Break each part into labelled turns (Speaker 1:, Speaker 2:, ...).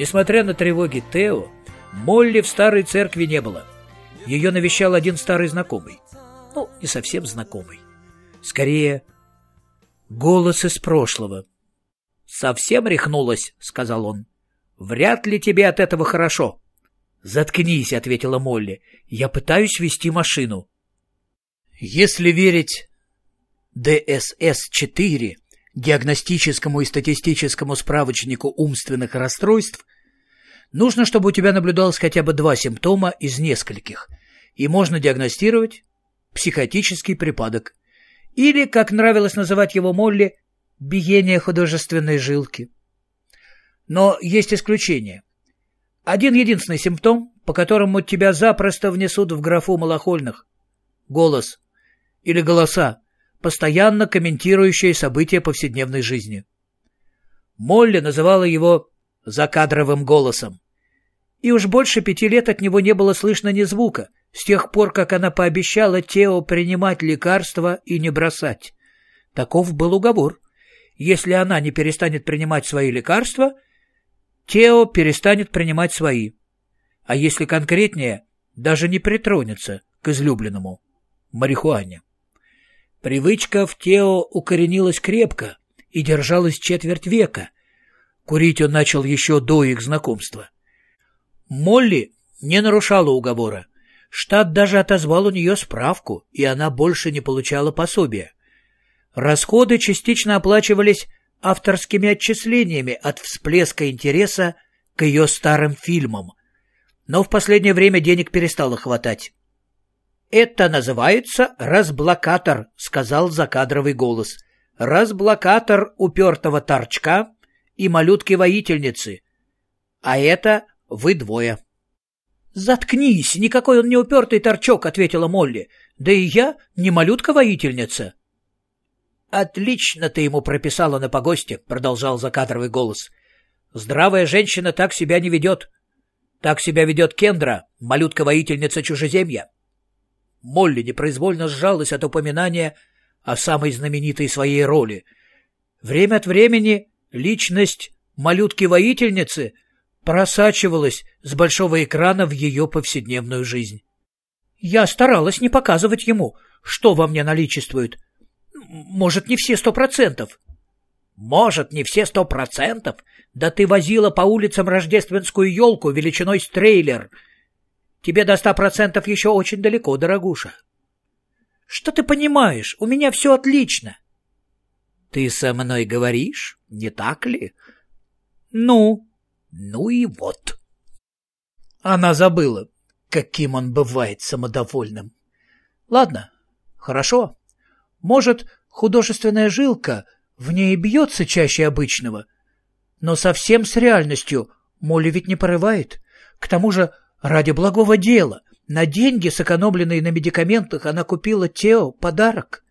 Speaker 1: Несмотря на тревоги Тео, Молли в старой церкви не было. Ее навещал один старый знакомый. Ну, не совсем знакомый. Скорее, голос из прошлого. «Совсем рехнулась», — сказал он. «Вряд ли тебе от этого хорошо». «Заткнись», — ответила Молли. «Я пытаюсь вести машину». Если верить ДСС-4, диагностическому и статистическому справочнику умственных расстройств, нужно, чтобы у тебя наблюдалось хотя бы два симптома из нескольких, и можно диагностировать психотический припадок, или, как нравилось называть его Молли, биение художественной жилки. Но есть исключение. Один единственный симптом, по которому тебя запросто внесут в графу малохольных. Голос. Или голоса, постоянно комментирующие события повседневной жизни. Молли называла его «закадровым голосом». И уж больше пяти лет от него не было слышно ни звука, с тех пор, как она пообещала Тео принимать лекарства и не бросать. Таков был уговор. Если она не перестанет принимать свои лекарства, Тео перестанет принимать свои. А если конкретнее, даже не притронется к излюбленному – марихуане. Привычка в Тео укоренилась крепко и держалась четверть века. Курить он начал еще до их знакомства. Молли не нарушала уговора. Штат даже отозвал у нее справку, и она больше не получала пособия. Расходы частично оплачивались авторскими отчислениями от всплеска интереса к ее старым фильмам. Но в последнее время денег перестало хватать. «Это называется разблокатор», — сказал закадровый голос. «Разблокатор упертого торчка и малютки-воительницы. А это вы двое». «Заткнись! Никакой он не упертый торчок», — ответила Молли. «Да и я не малютка-воительница». «Отлично ты ему прописала на погосте», — продолжал закадровый голос. «Здравая женщина так себя не ведет. Так себя ведет Кендра, малютка-воительница чужеземья». Молли непроизвольно сжалась от упоминания о самой знаменитой своей роли. Время от времени личность малютки-воительницы просачивалась с большого экрана в ее повседневную жизнь. Я старалась не показывать ему, что во мне наличествует. Может, не все сто процентов. Может, не все сто процентов? Да ты возила по улицам рождественскую елку величиной с трейлер — Тебе до ста процентов еще очень далеко, дорогуша. Что ты понимаешь? У меня все отлично. Ты со мной говоришь, не так ли? Ну, ну и вот. Она забыла, каким он бывает самодовольным. Ладно, хорошо. Может, художественная жилка в ней бьется чаще обычного, но совсем с реальностью Молли ведь не порывает. К тому же Ради благого дела, на деньги, сэкономленные на медикаментах, она купила Тео подарок.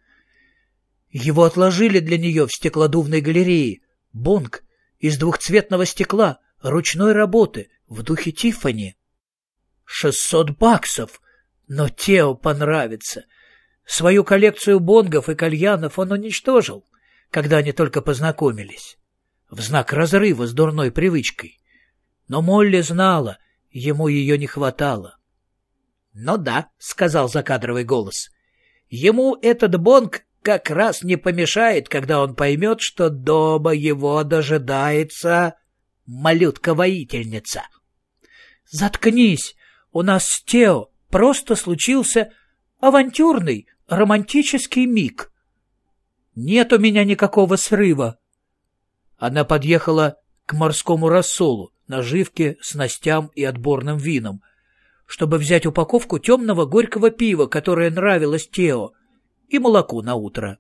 Speaker 1: Его отложили для нее в стеклодувной галерее. Бонг из двухцветного стекла, ручной работы, в духе Тиффани. Шестьсот баксов! Но Тео понравится. Свою коллекцию бонгов и кальянов он уничтожил, когда они только познакомились. В знак разрыва с дурной привычкой. Но Молли знала — Ему ее не хватало. «Ну да», — сказал закадровый голос. «Ему этот бонг как раз не помешает, когда он поймет, что дома его дожидается малютка-воительница». «Заткнись! У нас с Тео просто случился авантюрный, романтический миг. Нет у меня никакого срыва». Она подъехала к морскому рассолу, наживке, снастям и отборным винам, чтобы взять упаковку темного горького пива, которое нравилось Тео, и молоко на утро.